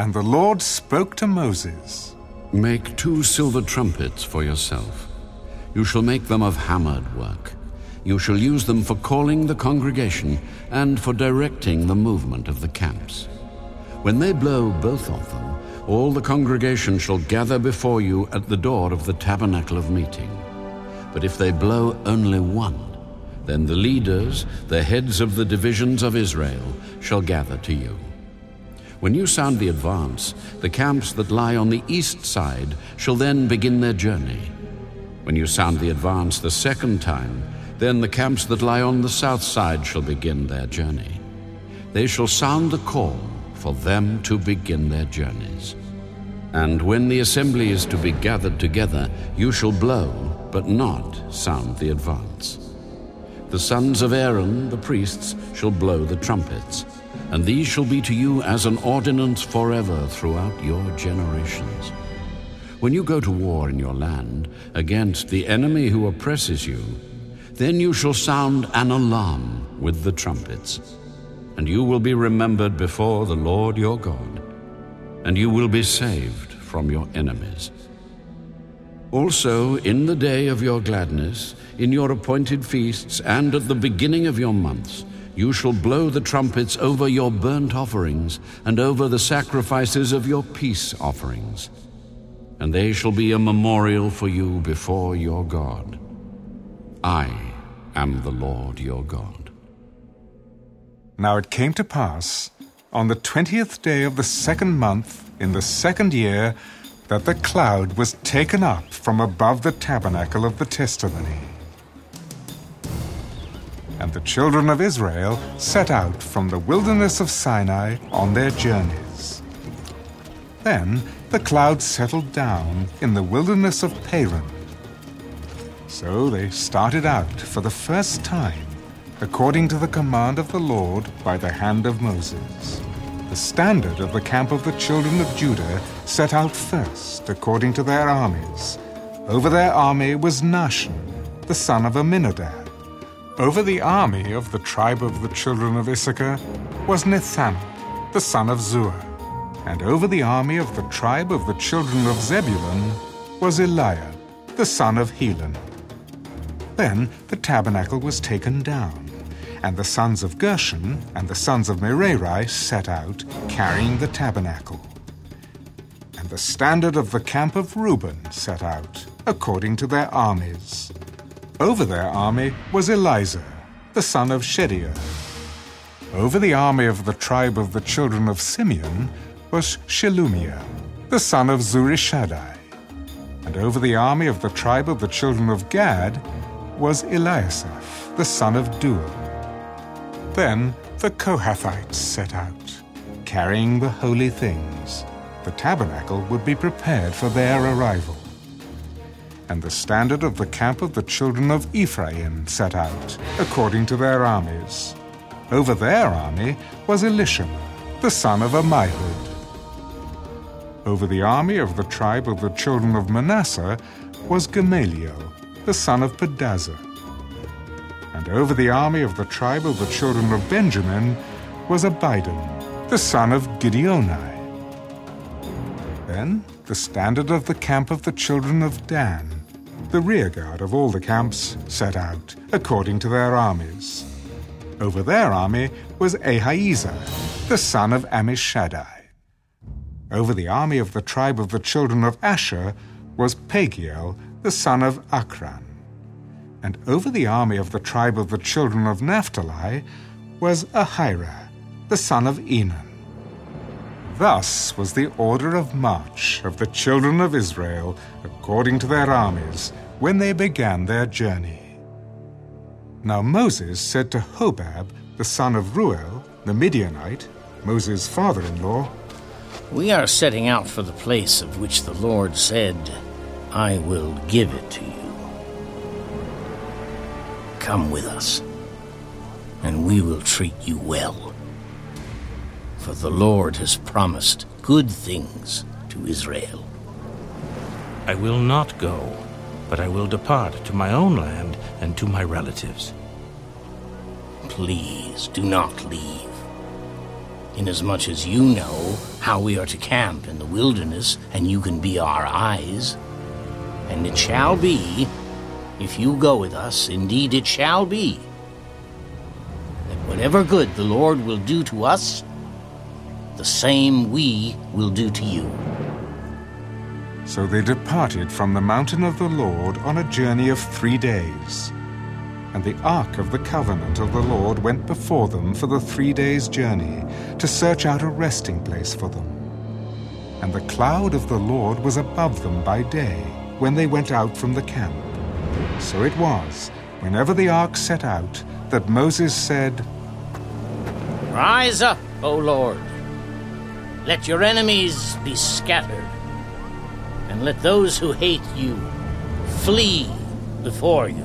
And the Lord spoke to Moses Make two silver trumpets for yourself. You shall make them of hammered work. You shall use them for calling the congregation and for directing the movement of the camps. When they blow both of them, all the congregation shall gather before you at the door of the tabernacle of meeting. But if they blow only one, then the leaders, the heads of the divisions of Israel, shall gather to you. When you sound the advance, the camps that lie on the east side shall then begin their journey. When you sound the advance the second time, then the camps that lie on the south side shall begin their journey. They shall sound the call for them to begin their journeys. And when the assembly is to be gathered together, you shall blow, but not sound the advance. The sons of Aaron, the priests, shall blow the trumpets and these shall be to you as an ordinance forever throughout your generations. When you go to war in your land against the enemy who oppresses you, then you shall sound an alarm with the trumpets, and you will be remembered before the Lord your God, and you will be saved from your enemies. Also, in the day of your gladness, in your appointed feasts, and at the beginning of your months, you shall blow the trumpets over your burnt offerings and over the sacrifices of your peace offerings, and they shall be a memorial for you before your God. I am the Lord your God. Now it came to pass, on the twentieth day of the second month, in the second year, that the cloud was taken up from above the tabernacle of the testimony and the children of Israel set out from the wilderness of Sinai on their journeys. Then the cloud settled down in the wilderness of Paran. So they started out for the first time, according to the command of the Lord by the hand of Moses. The standard of the camp of the children of Judah set out first, according to their armies. Over their army was Nahshon, the son of Amminadab. Over the army of the tribe of the children of Issachar was Nethanel, the son of Zuar. And over the army of the tribe of the children of Zebulun was Eliab, the son of Helon. Then the tabernacle was taken down, and the sons of Gershon and the sons of Merari set out, carrying the tabernacle. And the standard of the camp of Reuben set out, according to their armies. Over their army was Elizur, the son of Shedeur. Over the army of the tribe of the children of Simeon was Shelumiel, the son of Zurishaddai. And over the army of the tribe of the children of Gad was Eliasaph, the son of Deuel. Then the Kohathites set out, carrying the holy things. The tabernacle would be prepared for their arrival and the standard of the camp of the children of Ephraim set out, according to their armies. Over their army was Elishama, the son of Ammihud. Over the army of the tribe of the children of Manasseh was Gamaliel, the son of Pedahzur. And over the army of the tribe of the children of Benjamin was Abidan, the son of Gideoni. Then the standard of the camp of the children of Dan the rearguard of all the camps set out according to their armies. Over their army was Ahiezer, the son of Ammishaddai. Over the army of the tribe of the children of Asher was Pagiel, the son of Ocran. And over the army of the tribe of the children of Naphtali was Ahira, the son of Enan. Thus was the order of march of the children of Israel according to their armies when they began their journey. Now Moses said to Hobab, the son of Reuel, the Midianite, Moses' father in law, We are setting out for the place of which the Lord said, I will give it to you. Come with us, and we will treat you well for the Lord has promised good things to Israel. I will not go, but I will depart to my own land and to my relatives. Please do not leave. inasmuch as you know how we are to camp in the wilderness, and you can be our eyes. And it shall be, if you go with us, indeed it shall be, that whatever good the Lord will do to us, the same we will do to you. So they departed from the mountain of the Lord on a journey of three days. And the ark of the covenant of the Lord went before them for the three days' journey to search out a resting place for them. And the cloud of the Lord was above them by day when they went out from the camp. So it was, whenever the ark set out, that Moses said, Rise up, O Lord. Let your enemies be scattered, and let those who hate you flee before you.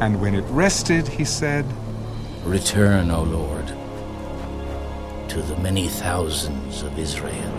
And when it rested, he said, Return, O Lord, to the many thousands of Israel.